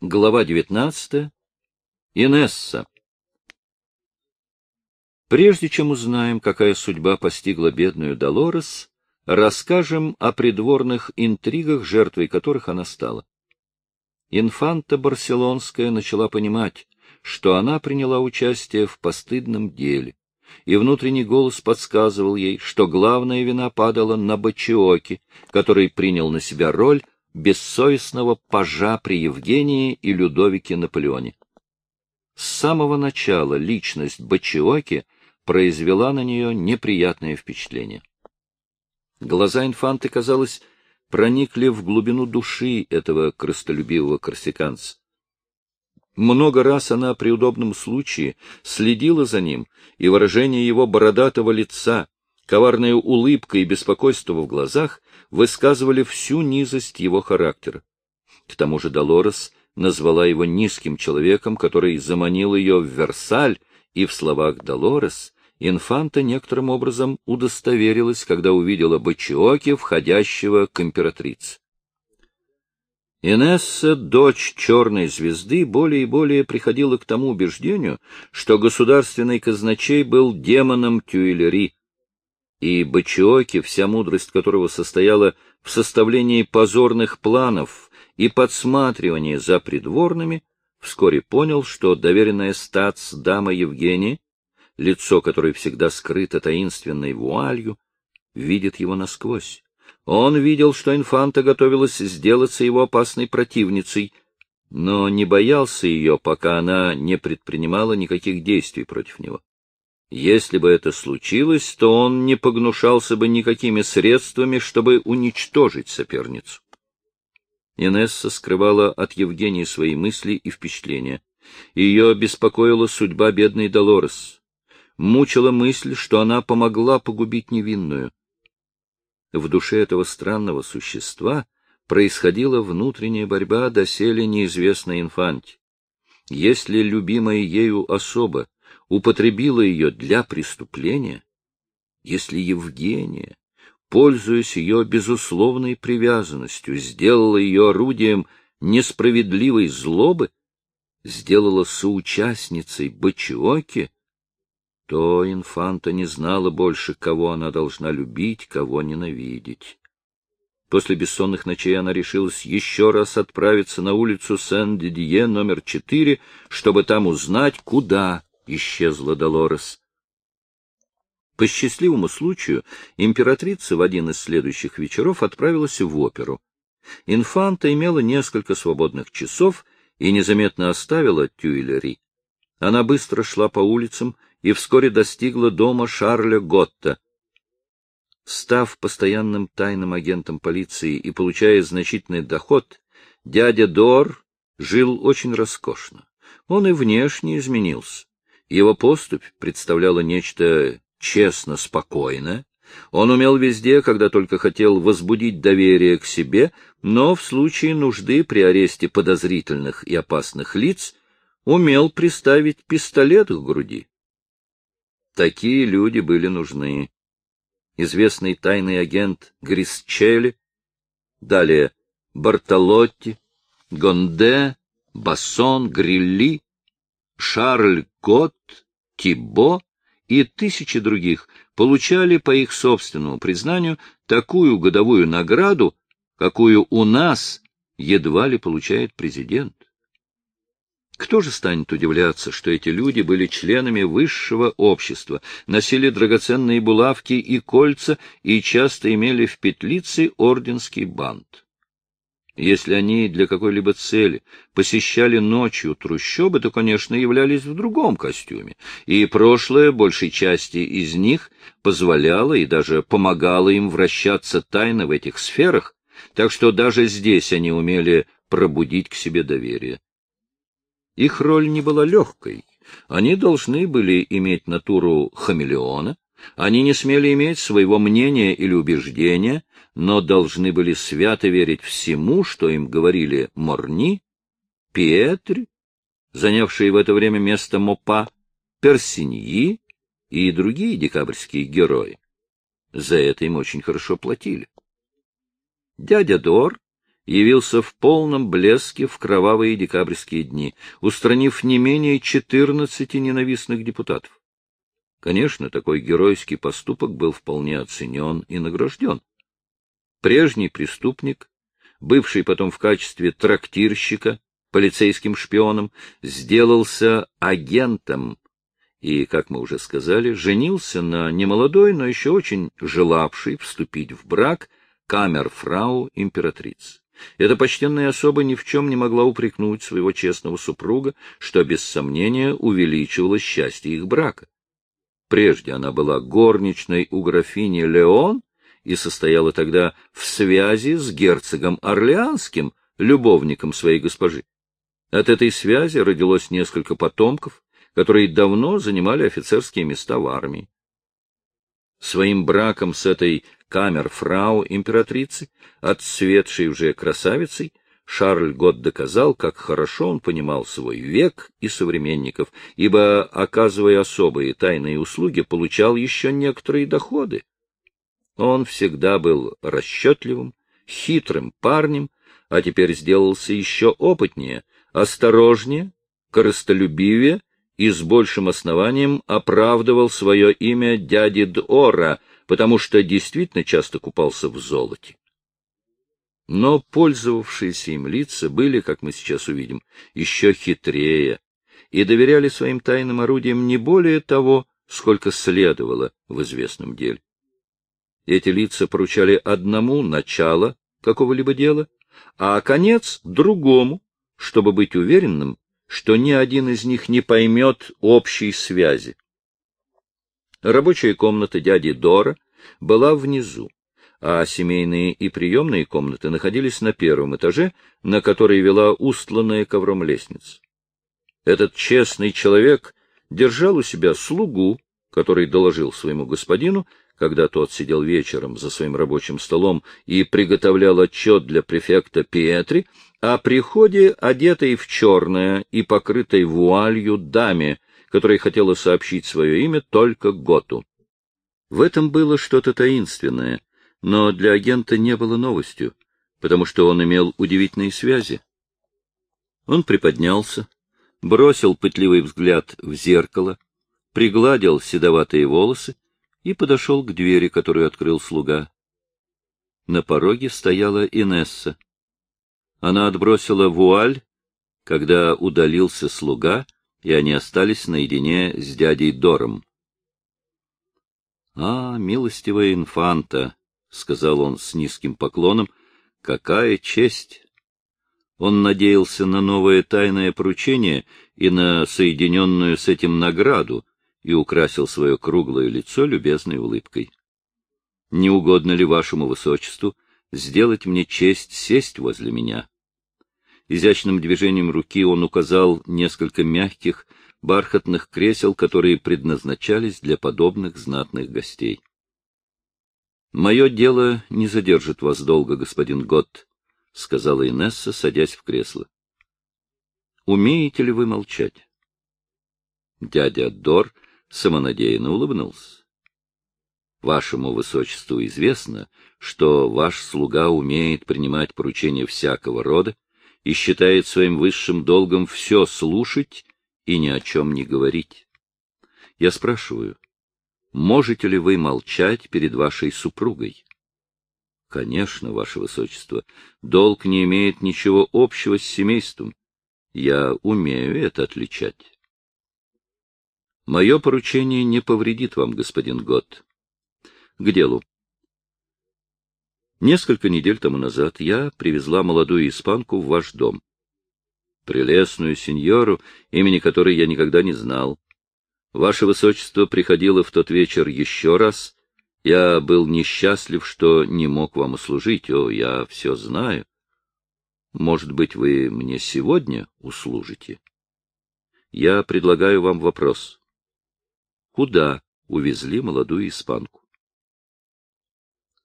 Глава 19. Инесса. Прежде чем узнаем, какая судьба постигла бедную Долорес, расскажем о придворных интригах, жертвой которых она стала. Инфанта Барселонская начала понимать, что она приняла участие в постыдном деле, и внутренний голос подсказывал ей, что главная вина падала на Бачиоки, который принял на себя роль бессовестного пажа при Евгении и Людовике Наполеоне. С самого начала личность Бачиоки произвела на нее неприятное впечатление. Глаза инфанты, казалось, проникли в глубину души этого крыстолюбивого корсиканца. Много раз она при удобном случае следила за ним, и выражение его бородатого лица, коварная улыбка и беспокойство в глазах высказывали всю низость его характера. К тому же Долорес назвала его низким человеком, который заманил ее в Версаль, и в словах Долорес инфанта некоторым образом удостоверилась, когда увидела Бачиоки, входящего к императрице. Инесса, дочь черной звезды, более и более приходила к тому убеждению, что государственный казначей был демоном Тюильри, и Бачиоки, вся мудрость которого состояла в составлении позорных планов и подсматривании за придворными, вскоре понял, что доверенная статс дама Евгения, лицо которой всегда скрыто таинственной вуалью, видит его насквозь. Он видел, что инфанта готовилась сделаться его опасной противницей, но не боялся ее, пока она не предпринимала никаких действий против него. Если бы это случилось, то он не погнушался бы никакими средствами, чтобы уничтожить соперницу. Инесса скрывала от Евгении свои мысли и впечатления. Ее беспокоила судьба бедной Долорес. Мучила мысль, что она помогла погубить невинную. В душе этого странного существа происходила внутренняя борьба доселе неизвестной инфанте. Если любимая ею особа употребила ее для преступления, если Евгения, пользуясь ее безусловной привязанностью, сделала ее орудием несправедливой злобы, сделала соучастницей Бачиоки, то инфанта не знала больше, кого она должна любить, кого ненавидеть. После бессонных ночей она решилась еще раз отправиться на улицу Сен-Дидье номер четыре, чтобы там узнать, куда исчезла Долорес. По счастливому случаю императрица в один из следующих вечеров отправилась в оперу. Инфанта имела несколько свободных часов и незаметно оставила Тюильри. Она быстро шла по улицам и вскоре достигла дома Шарля Готта. Став постоянным тайным агентом полиции и получая значительный доход, дядя Дор жил очень роскошно. Он и внешне изменился. Его поступь представляла нечто честно спокойное. Он умел везде, когда только хотел возбудить доверие к себе, но в случае нужды при аресте подозрительных и опасных лиц умел приставить пистолет к груди. Такие люди были нужны. Известный тайный агент Грисчелли, далее Бартолотти, Гонде, Бассон, Грилли, Шарль Гот, Тибо и тысячи других получали, по их собственному признанию, такую годовую награду, какую у нас едва ли получает президент. Кто же станет удивляться, что эти люди были членами высшего общества, носили драгоценные булавки и кольца и часто имели в петлице орденский бант? Если они для какой-либо цели посещали ночью трущобы, то, конечно, являлись в другом костюме, и прошлое большей части из них позволяло и даже помогало им вращаться тайно в этих сферах, так что даже здесь они умели пробудить к себе доверие. Их роль не была легкой. Они должны были иметь натуру хамелеона, они не смели иметь своего мнения или убеждения, но должны были свято верить всему, что им говорили Морни, Петри, занявшие в это время место Мопа, Персиньи и другие декабрьские герои. За это им очень хорошо платили. Дядя Дор явился в полном блеске в кровавые декабрьские дни, устранив не менее 14 ненавистных депутатов. Конечно, такой геройский поступок был вполне оценен и награжден. Прежний преступник, бывший потом в качестве трактирщика, полицейским шпионом, сделался агентом и, как мы уже сказали, женился на немолодой, но еще очень желавшей вступить в брак камерфрау императрицы. Эта почтенная особа ни в чем не могла упрекнуть своего честного супруга, что без сомнения увеличивало счастье их брака. Прежде она была горничной у графини Леон и состояла тогда в связи с герцогом Орлеанским, любовником своей госпожи. От этой связи родилось несколько потомков, которые давно занимали офицерские места в армии. Своим браком с этой камерфрау императрицы, отцветшей уже красавицей, Шарль Гот доказал, как хорошо он понимал свой век и современников, ибо, оказывая особые тайные услуги, получал еще некоторые доходы. Он всегда был расчетливым, хитрым парнем, а теперь сделался еще опытнее, осторожнее, корыстолюбивее и с большим основанием оправдывал свое имя дяди Дора, потому что действительно часто купался в золоте. Но пользовавшиеся им лица были, как мы сейчас увидим, еще хитрее и доверяли своим тайным орудиям не более того, сколько следовало в известном деле. Эти лица поручали одному начало какого-либо дела, а конец — другому, чтобы быть уверенным, что ни один из них не поймет общей связи. Рабочая комната дяди Дора была внизу, а семейные и приемные комнаты находились на первом этаже, на который вела устланная ковром лестница. Этот честный человек держал у себя слугу, который доложил своему господину, когда тот сидел вечером за своим рабочим столом и приготовлял отчет для префекта Пиетри, о приходе, одетой в черное и покрытой вуалью даме, которая хотела сообщить свое имя только Готу. В этом было что-то таинственное, но для агента не было новостью, потому что он имел удивительные связи. Он приподнялся, бросил пытливый взгляд в зеркало, пригладил седоватые волосы и подошел к двери, которую открыл слуга. На пороге стояла Инесса. Она отбросила вуаль, когда удалился слуга, и они остались наедине с дядей Дором. — А, милостивая инфанта, — сказал он с низким поклоном, — какая честь! Он надеялся на новое тайное поручение и на соединенную с этим награду и украсил свое круглое лицо любезной улыбкой. — Не угодно ли вашему высочеству сделать мне честь сесть возле меня. Изящным движением руки он указал несколько мягких, бархатных кресел, которые предназначались для подобных знатных гостей. — Мое дело не задержит вас долго, господин Гott, — сказала Инесса, садясь в кресло. — Умеете ли вы молчать? Дядя Дор самонадеянно улыбнулся. Вашему высочеству известно, что ваш слуга умеет принимать поручения всякого рода и считает своим высшим долгом все слушать и ни о чем не говорить. Я спрашиваю, можете ли вы молчать перед вашей супругой? Конечно, ваше высочество, долг не имеет ничего общего с семейством. Я умею это отличать. Мое поручение не повредит вам, господин Гott. К делу. Несколько недель тому назад я привезла молодую испанку в ваш дом. Прелестную сеньору, имени которой я никогда не знал. Ваше высочество приходило в тот вечер еще раз. Я был несчастлив, что не мог вам услужить. О, я все знаю. Может быть, вы мне сегодня услужите? Я предлагаю вам вопрос. Куда увезли молодую испанку?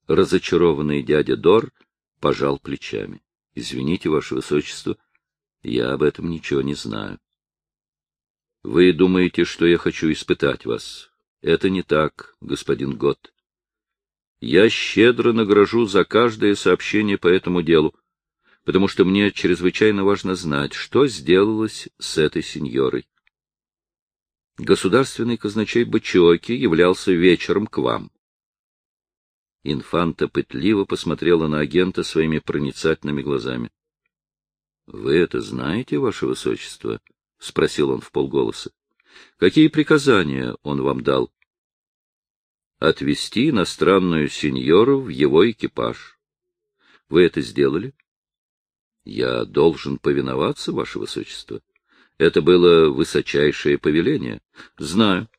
Разочарованный дядя Дор пожал плечами. — Извините, Ваше Высочество, я об этом ничего не знаю. — Вы думаете, что я хочу испытать вас? Это не так, господин Гот. Я щедро награжу за каждое сообщение по этому делу. потому что мне чрезвычайно важно знать, что сделалось с этой сеньорой. Государственный казначей Бачиоки являлся вечером к вам. Инфанта пытливо посмотрела на агента своими проницательными глазами. — Вы это знаете, ваше высочество? — спросил он в полголоса. — Какие приказания он вам дал? — Отвезти иностранную сеньору в его экипаж. Вы это сделали? — Я должен повиноваться, ваше высочество. Это было высочайшее повеление. — Знаю.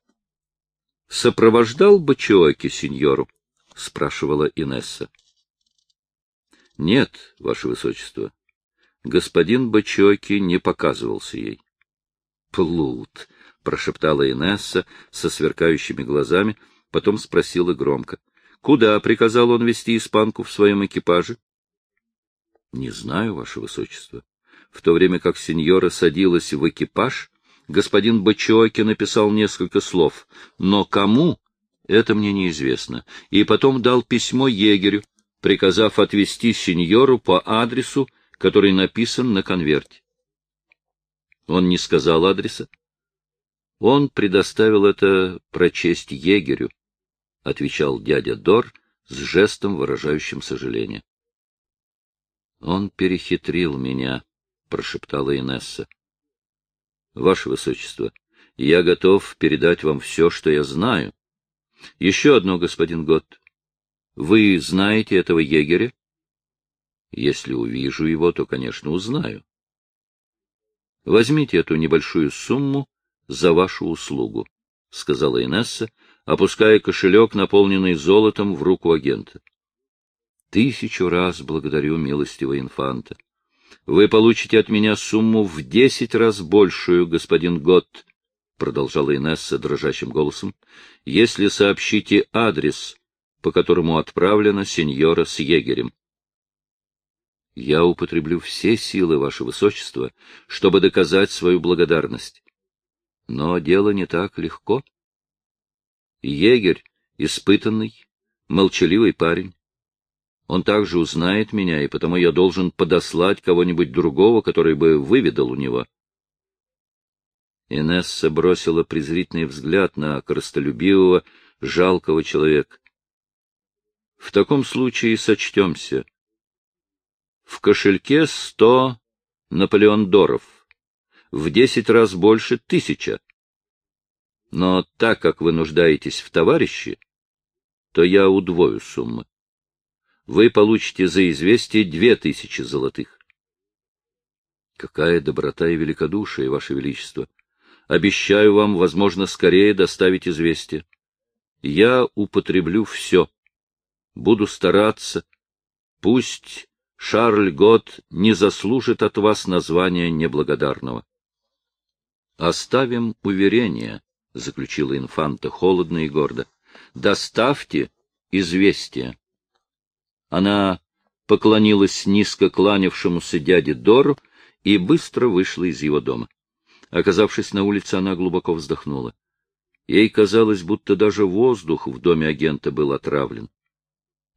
— Сопровождал Бачиоки сеньору? — спрашивала Инесса. — Нет, ваше высочество. Господин Бачоки не показывался ей. — Плут! — прошептала Инесса со сверкающими глазами, потом спросила громко. — Куда приказал он вести испанку в своем экипаже? — Не знаю, ваше высочество. В то время как сеньора садилась в экипаж, господин Бачоки написал несколько слов, но кому это мне неизвестно. И потом дал письмо егерю, приказав отвезти сеньору по адресу, который написан на конверте. Он не сказал адреса. Он предоставил это прочесть егерю, — отвечал дядя Дор с жестом, выражающим сожаление. — Он перехитрил меня, — прошептала Инесса. — Ваше Высочество, я готов передать вам все, что я знаю, еще одно, господин Гott. Вы знаете этого егеря? Если увижу его, то, конечно, узнаю. Возьмите эту небольшую сумму за вашу услугу, — сказала Инесса, опуская кошелек, наполненный золотом, в руку агента. Тысячу раз благодарю, милостивого инфанта. Вы получите от меня сумму в десять раз большую, господин Гott, — продолжала Инесса дрожащим голосом, — если сообщите адрес, по которому отправлена сеньора с егерем. Я употреблю все силы, Ваше Высочество, чтобы доказать свою благодарность. Но дело не так легко. Егерь — испытанный, молчаливый парень. Он также узнает меня, и потому я должен подослать кого-нибудь другого, который бы выведал у него. Инесса бросила презрительный взгляд на коростолюбивого, жалкого человека. — В таком случае сочтемся. В кошельке сто наполеондоров, в десять раз больше тысяча. Но так как вы нуждаетесь в товарище, то я удвою суммы. Вы получите за известие две тысячи золотых. Какая доброта и великодушие, Ваше Величество! Обещаю вам, возможно, скорее доставить известие. Я употреблю все. Буду стараться. Пусть Шарль Гот не заслужит от вас названия неблагодарного. Оставим уверение, — заключила инфанта холодно и гордо. Доставьте известие. Она поклонилась низко кланявшемуся дяде Дору и быстро вышла из его дома. Оказавшись на улице, она глубоко вздохнула. Ей казалось, будто даже воздух в доме агента был отравлен.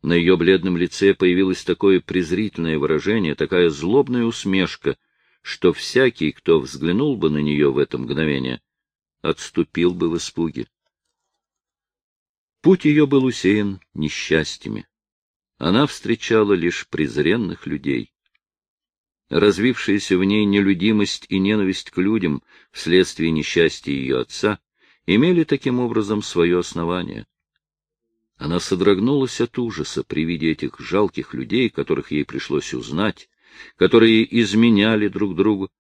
На ее бледном лице появилось такое презрительное выражение, такая злобная усмешка, что всякий, кто взглянул бы на нее в это мгновение, отступил бы в испуге. Путь ее был усеян несчастьями. Она встречала лишь презренных людей. Развившаяся в ней нелюдимость и ненависть к людям вследствие несчастья ее отца имели таким образом свое основание. Она содрогнулась от ужаса при виде этих жалких людей, которых ей пришлось узнать, которые изменяли друг другу,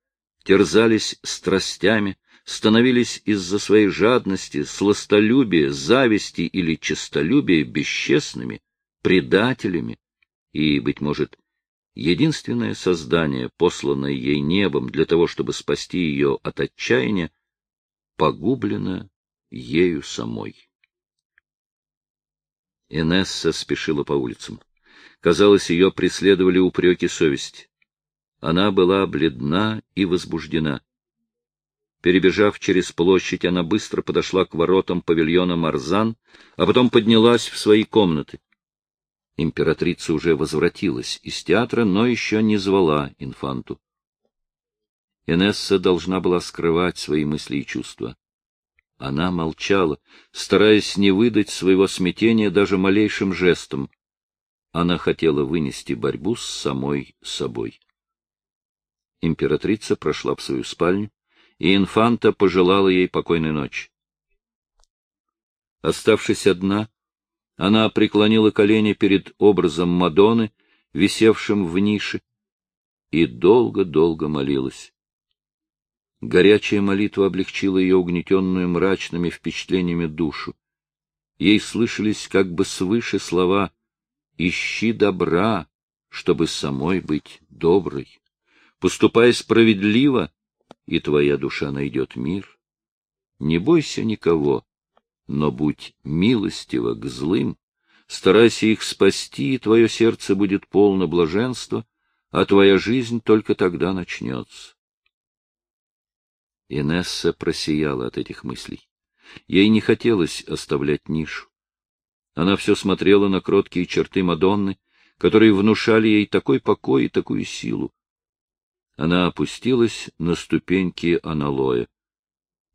терзались страстями, становились из-за своей жадности, сластолюбия, зависти или честолюбия бесчестными, предателями и, быть может, единственное создание, посланное ей небом для того, чтобы спасти ее от отчаяния, погублено ею самой. Инесса спешила по улицам. Казалось, ее преследовали упреки совести. Она была бледна и возбуждена. Перебежав через площадь, она быстро подошла к воротам павильона Марзан, а потом поднялась в свои комнаты. Императрица уже возвратилась из театра, но еще не звала инфанту. Инесса должна была скрывать свои мысли и чувства. Она молчала, стараясь не выдать своего смятения даже малейшим жестом. Она хотела вынести борьбу с самой собой. Императрица прошла в свою спальню, и инфанта пожелала ей покойной ночи. Оставшись одна, она преклонила колени перед образом Мадонны, висевшим в нише, и долго-долго молилась. Горячая молитва облегчила ее угнетенную мрачными впечатлениями душу. Ей слышались как бы свыше слова «Ищи добра, чтобы самой быть доброй. Поступай справедливо, и твоя душа найдет мир. Не бойся никого, но будь милостива к злым, старайся их спасти, и твое сердце будет полно блаженства, а твоя жизнь только тогда начнется. Инесса просияла от этих мыслей. Ей не хотелось оставлять нишу. Она все смотрела на кроткие черты Мадонны, которые внушали ей такой покой и такую силу. Она опустилась на ступеньки аналоя,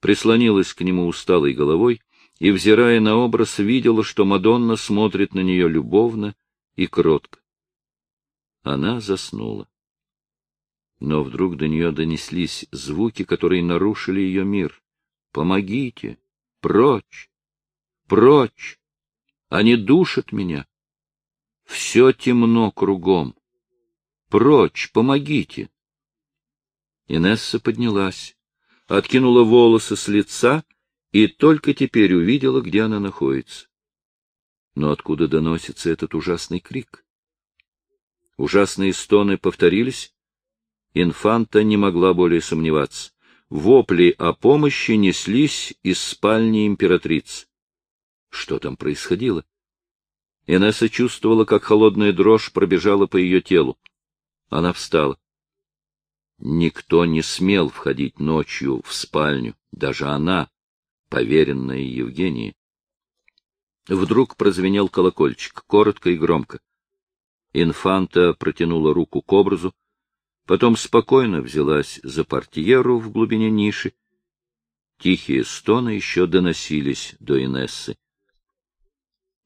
прислонилась к нему усталой головой и, взирая на образ, видела, что Мадонна смотрит на нее любовно и кротко. Она заснула. Но вдруг до нее донеслись звуки, которые нарушили ее мир. «Помогите! Прочь! Прочь! Они душат меня! Все темно кругом! Прочь! Помогите!» Инесса поднялась, откинула волосы с лица и только теперь увидела, где она находится. Но откуда доносится этот ужасный крик? Ужасные стоны повторились. Инфанта не могла более сомневаться. Вопли о помощи неслись из спальни императрицы. Что там происходило? Инесса чувствовала, как холодная дрожь пробежала по ее телу. Она встала. Никто не смел входить ночью в спальню, даже она, поверенная Евгении. Вдруг прозвенел колокольчик, коротко и громко. Инфанта протянула руку к образу, потом спокойно взялась за портьеру в глубине ниши. Тихие стоны еще доносились до Инессы.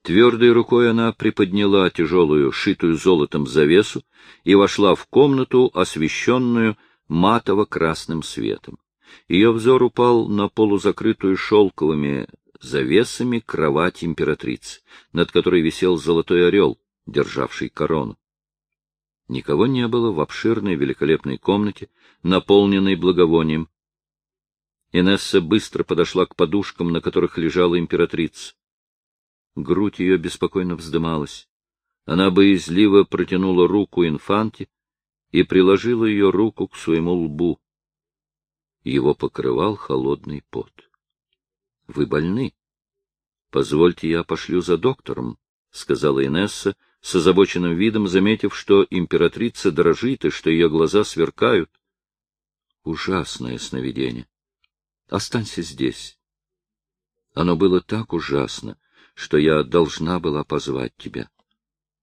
Твердой рукой она приподняла тяжелую, шитую золотом завесу и вошла в комнату, освещенную матово-красным светом. Ее взор упал на полузакрытую шелковыми завесами кровать императрицы, над которой висел золотой орел, державший корону. Никого не было в обширной великолепной комнате, наполненной благовонием. Инесса быстро подошла к подушкам, на которых лежала императрица. Грудь ее беспокойно вздымалась. Она боязливо протянула руку инфанте и приложила ее руку к своему лбу. Его покрывал холодный пот. — Вы больны? — Позвольте, я пошлю за доктором, — сказала Инесса, с озабоченным видом заметив, что императрица дрожит и что ее глаза сверкают. Ужасное сновидение. Останься здесь. Оно было так ужасно, что я должна была позвать тебя.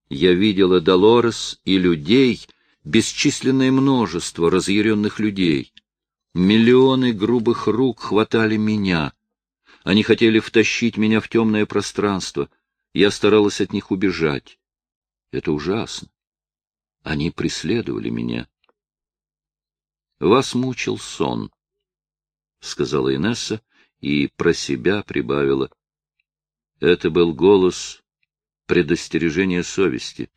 Я видела Долорес и людей, бесчисленное множество разъяренных людей. Миллионы грубых рук хватали меня. Они хотели втащить меня в темное пространство. Я старалась от них убежать. Это ужасно. Они преследовали меня. Вас мучил сон, — сказала Инесса и про себя прибавила. Это был голос предостережения совести.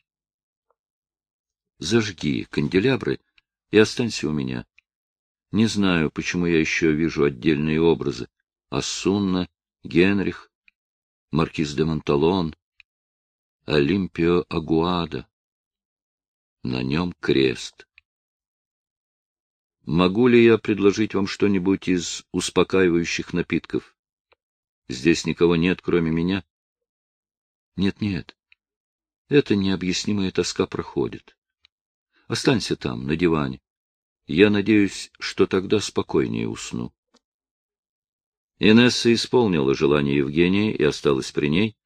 Зажги канделябры и останься у меня. Не знаю, почему я еще вижу отдельные образы. Ассунна, Генрих, Маркиз де Монталон, Олимпио Агуада. На нем крест. Могу ли я предложить вам что-нибудь из успокаивающих напитков? Здесь никого нет, кроме меня. Нет-нет, эта необъяснимая тоска проходит. Останься там, на диване. Я надеюсь, что тогда спокойнее усну. Инесса исполнила желание Евгения и осталась при ней.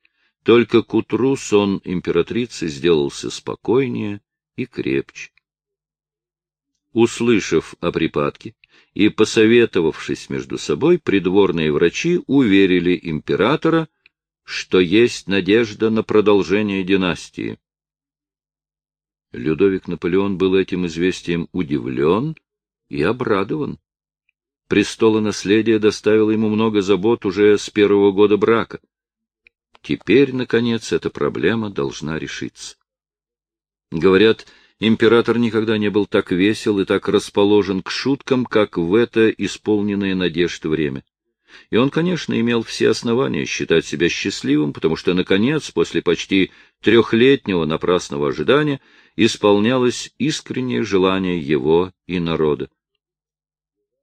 Только к утру сон императрицы сделался спокойнее и крепче. Услышав о припадке и посоветовавшись между собой, придворные врачи уверили императора, что есть надежда на продолжение династии. Людовик Наполеон был этим известием удивлен и обрадован. Престолонаследие доставило ему много забот уже с первого года брака. Теперь, наконец, эта проблема должна решиться. Говорят, император никогда не был так весел и так расположен к шуткам, как в это исполненное надежд время. И он, конечно, имел все основания считать себя счастливым, потому что, наконец, после почти трехлетнего напрасного ожидания, исполнялось искреннее желание его и народа.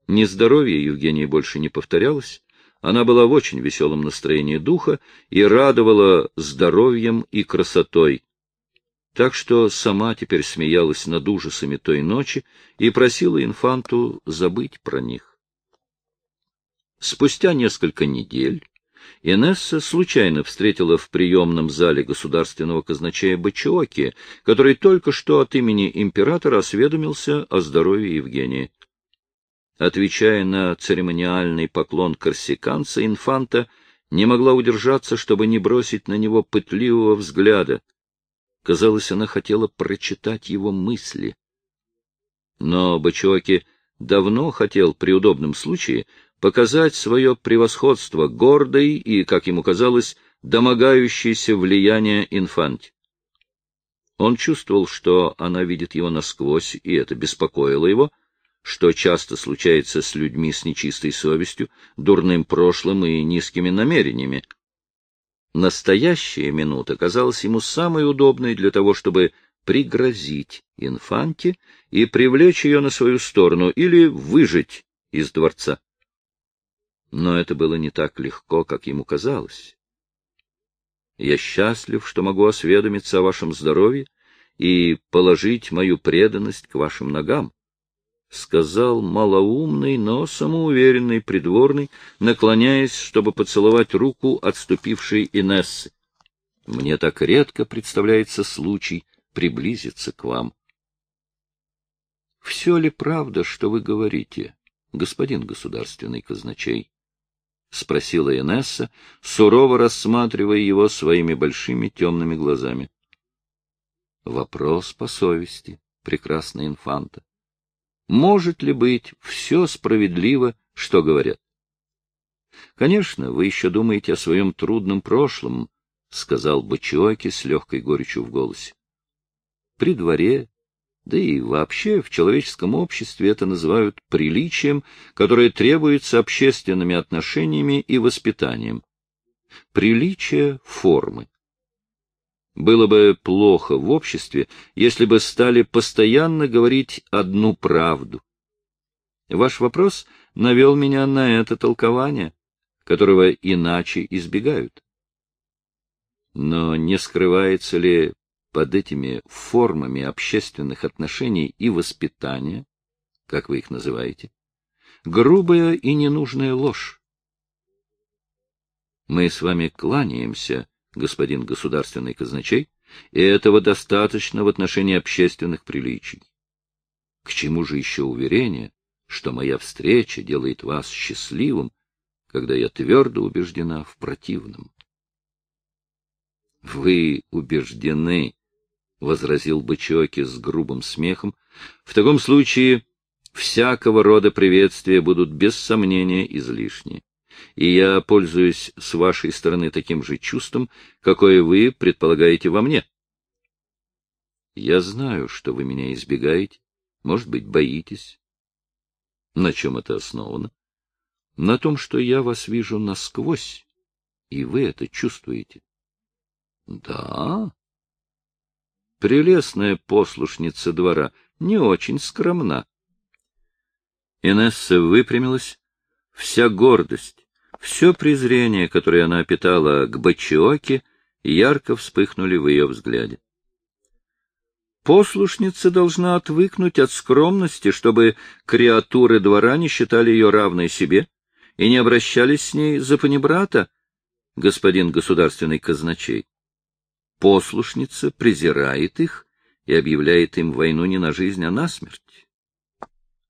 Нездоровье Евгении больше не повторялось, она была в очень веселом настроении духа и радовала здоровьем и красотой. Так что сама теперь смеялась над ужасами той ночи и просила инфанту забыть про них. Спустя несколько недель Инесса случайно встретила в приемном зале государственного казначея Бачиоки, который только что от имени императора осведомился о здоровье Евгении. Отвечая на церемониальный поклон корсиканца, инфанта не могла удержаться, чтобы не бросить на него пытливого взгляда. Казалось, она хотела прочитать его мысли. Но Бачоки давно хотел при удобном случае показать свое превосходство гордой и, как ему казалось, домогающейся влияния инфанте. Он чувствовал, что она видит его насквозь, и это беспокоило его, что часто случается с людьми с нечистой совестью, дурным прошлым и низкими намерениями. Настоящая минута казалась ему самой удобной для того, чтобы пригрозить инфанте и привлечь ее на свою сторону или выжить из дворца. Но это было не так легко, как ему казалось. Я счастлив, что могу осведомиться о вашем здоровье и положить мою преданность к вашим ногам. — сказал малоумный, но самоуверенный придворный, наклоняясь, чтобы поцеловать руку отступившей Инессы. — Мне так редко представляется случай приблизиться к вам. — Все ли правда, что вы говорите, господин государственный казначей? — спросила Инесса, сурово рассматривая его своими большими темными глазами. — Вопрос по совести, прекрасная инфанта. Может ли быть все справедливо, что говорят? Конечно, вы еще думаете о своем трудном прошлом, — сказал Бачиоки с легкой горечью в голосе. При дворе, да и вообще в человеческом обществе это называют приличием, которое требуется общественными отношениями и воспитанием. Приличие формы. Было бы плохо в обществе, если бы стали постоянно говорить одну правду. Ваш вопрос навел меня на это толкование, которого иначе избегают. Но не скрывается ли под этими формами общественных отношений и воспитания, как вы их называете, грубая и ненужная ложь? Мы с вами кланяемся господин государственный казначей, и этого достаточно в отношении общественных приличий. К чему же еще уверение, что моя встреча делает вас счастливым, когда я твердо убеждена в противном? — Вы убеждены, — возразил Бычоки с грубым смехом, — в таком случае всякого рода приветствия будут без сомнения излишни и я пользуюсь с вашей стороны таким же чувством, какое вы предполагаете во мне. Я знаю, что вы меня избегаете, может быть, боитесь. На чем это основано? На том, что я вас вижу насквозь, и вы это чувствуете. Да? Прелестная послушница двора, не очень скромна. Инесса выпрямилась, вся гордость, все презрение, которое она питала к Бачиоке, ярко вспыхнули в ее взгляде. Послушница должна отвыкнуть от скромности, чтобы креатуры двора не считали ее равной себе и не обращались с ней за панибрата, господин государственный казначей. послушница презирает их и объявляет им войну не на жизнь, а на смерть.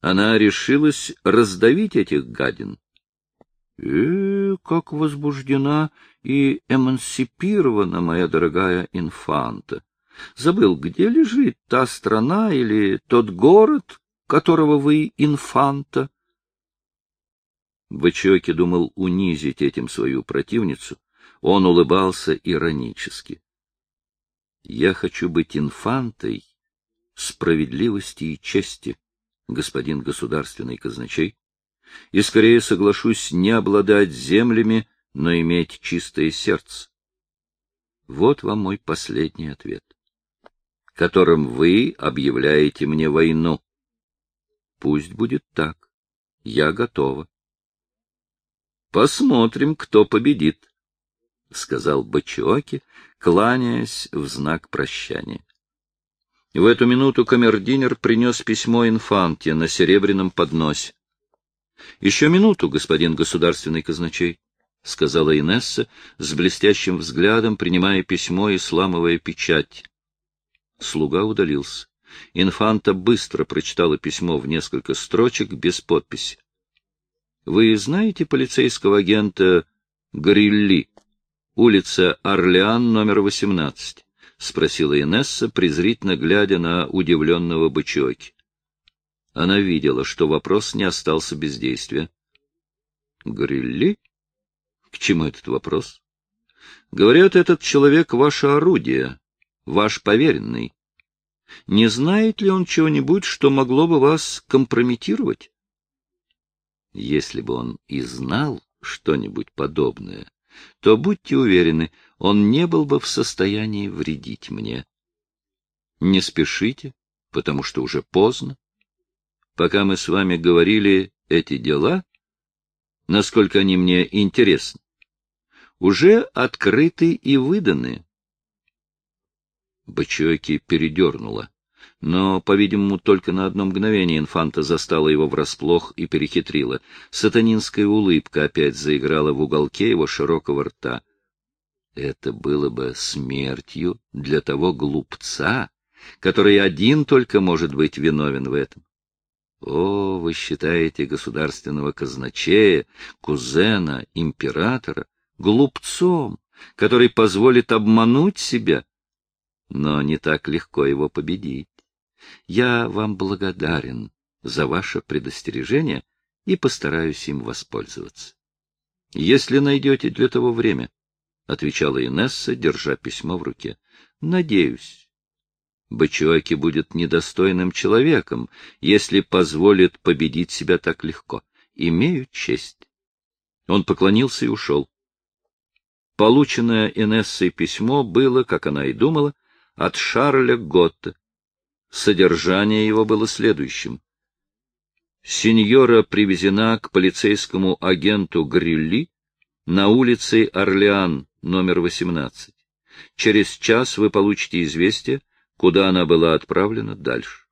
Она решилась раздавить этих гадин. Э, как возбуждена и эмансипирована моя дорогая инфанта! Забыл, где лежит та страна или тот город, которого вы инфанта? Бычоки думал унизить этим свою противницу. Он улыбался иронически. Я хочу быть инфантой справедливости и чести, господин государственный казначей, и скорее соглашусь не обладать землями, но иметь чистое сердце. Вот вам мой последний ответ, которым вы объявляете мне войну. Пусть будет так. Я готова. Посмотрим, кто победит, — сказал Бачиоки, кланяясь в знак прощания. В эту минуту камердинер принес письмо инфанте на серебряном подносе. — Еще минуту, господин государственный казначей, — сказала Инесса с блестящим взглядом, принимая письмо и сламывая печать. Слуга удалился. Инфанта быстро прочитала письмо в несколько строчек без подписи. Вы знаете полицейского агента Грилли? Улица Орлеан, номер 18? — спросила Инесса, презрительно глядя на удивленного бычоки. Она видела, что вопрос не остался без действия. — Грилли? К чему этот вопрос? — Говорят, этот человек — ваше орудие, ваш поверенный. Не знает ли он чего-нибудь, что могло бы вас компрометировать? Если бы он и знал что-нибудь подобное, то, будьте уверены, он не был бы в состоянии вредить мне. Не спешите, потому что уже поздно. Пока мы с вами говорили эти дела, насколько они мне интересны, уже открыты и выданы. Бычоки передернула но, по-видимому, только на одно мгновение инфанта застала его врасплох и перехитрила. Сатанинская улыбка опять заиграла в уголке его широкого рта. Это было бы смертью для того глупца, который один только может быть виновен в этом. О, вы считаете государственного казначея, кузена, императора глупцом, который позволит обмануть себя, но не так легко его победить. Я вам благодарен за ваше предостережение и постараюсь им воспользоваться. — Если найдете для того время, — отвечала Инесса, держа письмо в руке. — Надеюсь. Бычоки будет недостойным человеком, если позволит победить себя так легко. Имею честь. Он поклонился и ушел. Полученное Инессой письмо было, как она и думала, от Шарля Готта, Содержание его было следующим. Сеньора привезена к полицейскому агенту Грилли на улице Орлеан, номер 18. Через час вы получите известие, куда она была отправлена дальше.